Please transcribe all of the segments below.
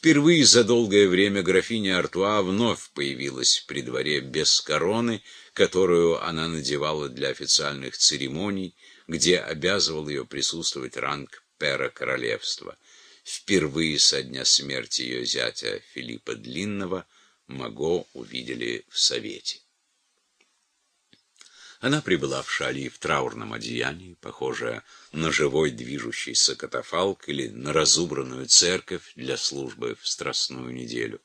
Впервые за долгое время графиня Артуа вновь появилась при дворе без короны, которую она надевала для официальных церемоний, где обязывал ее присутствовать ранг пера королевства. Впервые со дня смерти ее зятя Филиппа Длинного Маго увидели в Совете. Она прибыла в Шали в траурном одеянии, похожая на живой движущийся катафалк или на разубранную церковь для службы в Страстную неделю.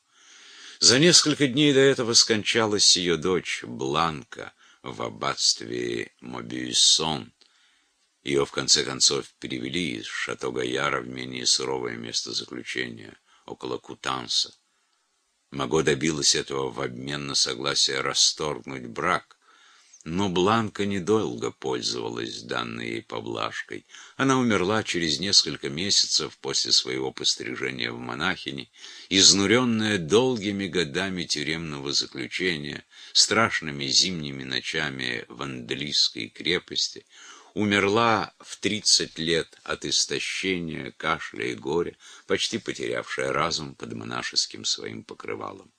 За несколько дней до этого скончалась ее дочь Бланка в аббатстве Мобиюсон. Ее, в конце концов, перевели из Шато-Гаяра в менее суровое место заключения, около Кутанса. Маго добилась этого в обмен на согласие расторгнуть брак, но Бланка недолго пользовалась данной ей поблажкой. Она умерла через несколько месяцев после своего пострижения в монахини, изнуренная долгими годами тюремного заключения, страшными зимними ночами в Анделийской крепости, умерла в тридцать лет от истощения, кашля и горя, почти потерявшая разум под монашеским своим покрывалом.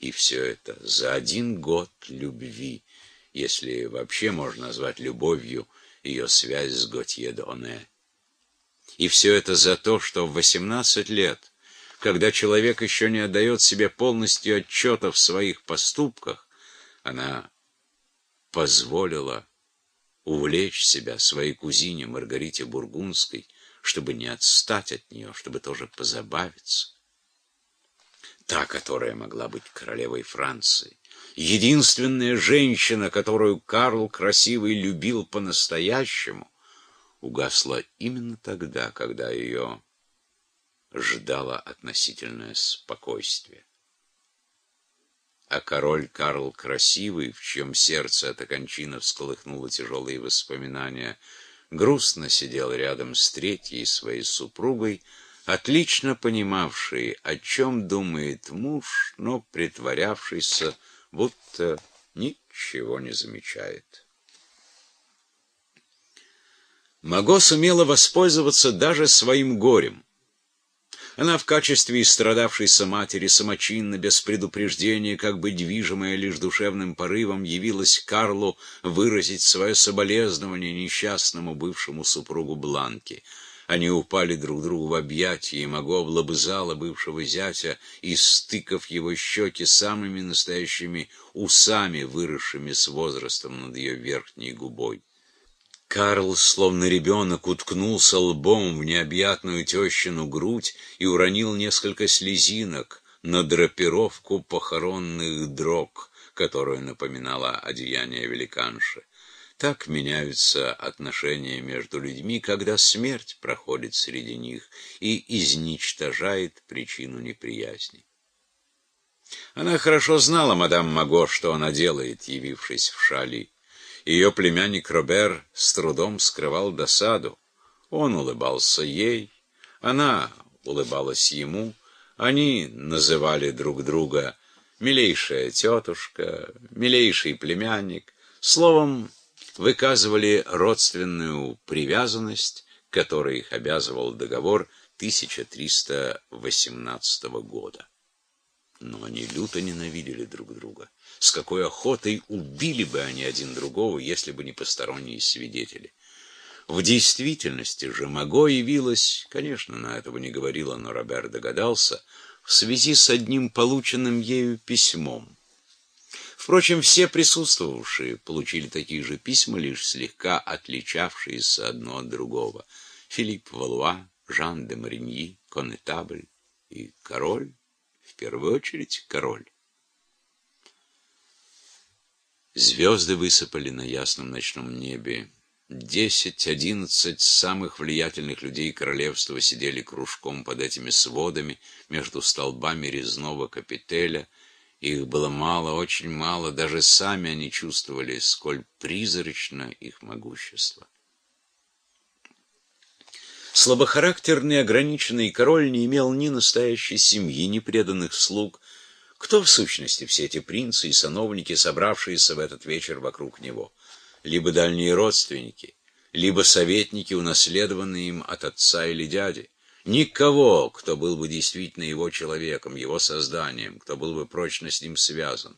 И все это за один год любви, если вообще можно назвать любовью ее связь с Готье d'Оне. И все это за то, что в 18 лет, когда человек еще не отдает себе полностью отчета в своих поступках, она позволила увлечь себя своей кузине Маргарите Бургундской, чтобы не отстать от нее, чтобы тоже позабавиться. Та, которая могла быть королевой Франции, единственная женщина, которую Карл Красивый любил по-настоящему, угасла именно тогда, когда ее ждало относительное спокойствие. А король Карл Красивый, в чьем сердце эта кончина всколыхнула тяжелые воспоминания, грустно сидел рядом с третьей своей супругой, отлично понимавший, о чем думает муж, но притворявшийся, будто ничего не замечает. Маго сумела воспользоваться даже своим горем. Она в качестве истрадавшейся матери самочинно, без предупреждения, как бы движимая лишь душевным порывом, явилась Карлу выразить свое соболезнование несчастному бывшему супругу Бланки — они упали друг другу в объятия, и Маго облобызала бывшего зятя, и стыков его щеки самыми настоящими усами, выросшими с возрастом над ее верхней губой. Карл, словно ребенок, уткнулся лбом в необъятную тещину грудь и уронил несколько слезинок на драпировку похоронных дрог, которую напоминала одеяние великанши. Так меняются отношения между людьми, когда смерть проходит среди них и изничтожает причину неприязни. Она хорошо знала, мадам Маго, что она делает, явившись в Шали. Ее племянник Робер с трудом скрывал досаду. Он улыбался ей, она улыбалась ему. Они называли друг друга «милейшая тетушка», «милейший племянник». Словом, выказывали родственную привязанность, которой их обязывал договор 1318 года. Но они люто ненавидели друг друга. С какой охотой убили бы они один другого, если бы не посторонние свидетели. В действительности же Маго явилась, конечно, на этого не говорила, но Робер догадался, в связи с одним полученным ею письмом. Впрочем, все присутствовавшие получили такие же письма, лишь слегка отличавшиеся одно от другого. Филипп Валуа, Жан де Мариньи, Конетабль и король, в первую очередь король. Звезды высыпали на ясном ночном небе. Десять-одиннадцать самых влиятельных людей королевства сидели кружком под этими сводами между столбами резного капителя — их было мало, очень мало, даже сами они чувствовали, сколь призрачно их могущество. Слабохарактерный ограниченный король не имел ни настоящей семьи, ни преданных слуг. Кто в сущности все эти принцы и сановники, собравшиеся в этот вечер вокруг него? Либо дальние родственники, либо советники, унаследованные им от отца или дяди, Никого, кто был бы действительно его человеком, его созданием, кто был бы прочно с ним связан.